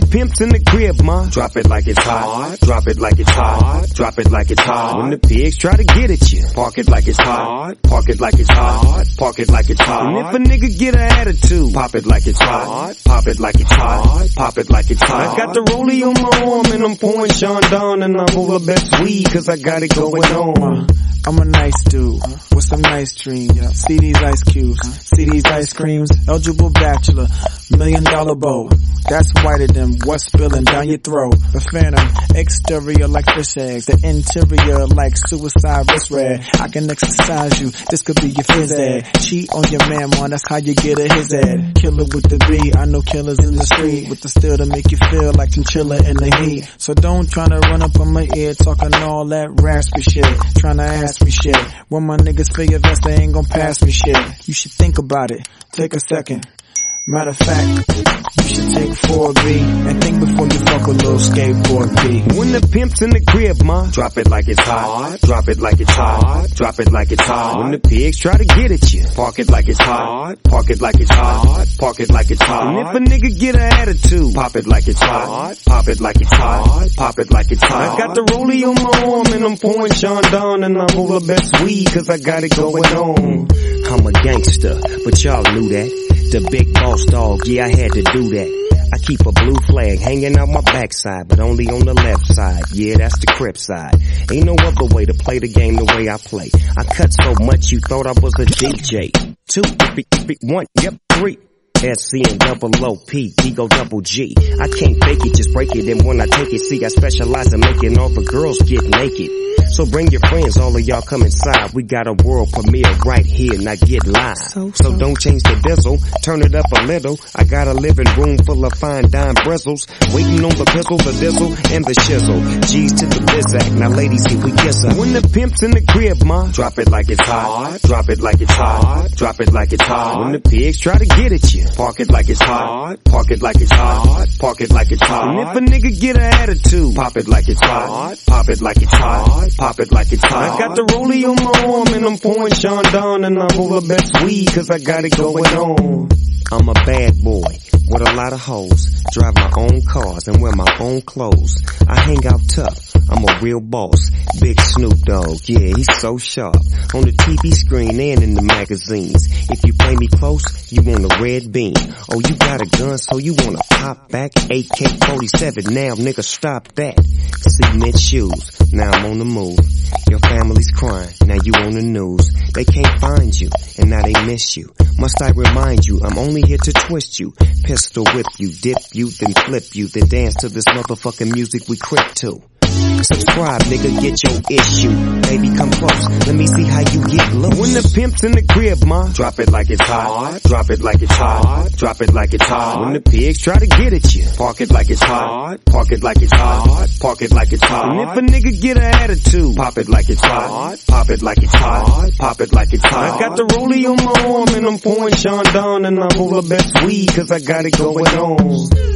pimp's in the crib, ma, drop it like it's hot. Drop it like it's hot. Drop it like it's hot. When the pigs try to get at you, park it like it's hot. Park it like it's hot. Park it like it's hot. And if a nigga get an attitude, pop it like it's hot. Pop it like it's hot. Pop it like it's hot. I got the rollie on my arm and I'm pouring Chandon and I'm over best weed cause I got it going on. Uh, I'm a nice dude uh, with some nice dreams. See these ice cubes, uh, see these ice creams. Eligible bachelor, million dollar bow. That's whiter than what's spilling down your throat. The phantom, exterior like fish eggs, the interior like suicide wrist red. I can exercise you, this could be your phys ed. Cheat on your man, man, that's how you get a his ed. Killer with the B, I know killers in the street with the steel to make you feel like chinchilla in the heat. So don't try to run up on my ear talking all that raspy shit. Trying to ask me shit. When my niggas feel your vest, they ain't gonna pass me shit. You should think about it. Take a second. Matter of fact, you should take 4B and think before you fuck a little Skateboard P. When the pimp's in the crib, ma, drop it like it's hot. Drop it like it's hot. Drop it like it's hot. When the pigs try to get at you, park it like it's hot. Park it like it's hot. Park it like it's hot. And if a nigga get an attitude, pop it like it's hot. Pop it like it's hot. Pop it like it's hot. I got the rollie on my arm and I'm pouring Chandon and I'm over best weed cause I got it going on. I'm a gangster, but y'all knew that. The big boss dog, yeah, I had to do that. I keep a blue flag hanging out my backside, but only on the left side. Yeah, that's the crip side. Ain't no other way to play the game the way I play. I cut so much you thought I was a DJ. Two, three, one, yep, three. SC and double OP, Ego double G. I can't fake it, just break it. And when I take it, see, I specialize in making all the girls get naked. So bring your friends, all of y'all come inside. We got a world premiere right here, now get live. So, so. so don't change the diesel, turn it up a little. I got a living room full of fine dime bristles. Waiting on the pistol, the diesel, and the shizzle. G's to the bizac, now ladies, here we kiss her. When the pimp's in the crib, ma, drop it like it's hot. Drop it like it's hot. Drop it like it's hot. When the pigs try to get at you, park it like it's hot. Park it like it's hot. Park it like it's hot. And if a nigga get an attitude, pop it like it's hot. Pop it like it's hot pop it like it's hot. I got the rollie on my arm and I'm pouring Chandon and I'm over best weed cause I got it going on. I'm a bad boy with a lot of hoes. Drive my own cars and wear my own clothes. I hang out tough. I'm a real boss. Big Snoop Dogg, yeah, he's so sharp. On the TV screen and in the magazines. If you play me close, you want a red beam. Oh, you got a gun, so you wanna pop back? AK-47, now nigga stop that. Cement shoes, now I'm on the move. Your family's crying, now you on the news. They can't find you, and now they miss you. Must I remind you, I'm only here to twist you. Pistol whip you, dip you, then flip you, then dance to this motherfucking music we crip to. Subscribe, nigga, get your issue. Baby, come close. Let me see how you get low. When the pimp's in the crib, ma, drop it like it's hot. Drop it like it's hot. Drop it like it's hot. When the pigs try to get at you, park it like it's hot. Park it like it's hot. Park it like it's hot. And if a nigga get an attitude, pop it like it's hot. Pop it like it's hot. Pop it like it's hot. I got the rollie on my arm and I'm pouring Chandon and I'm over best weed cause I got it going on.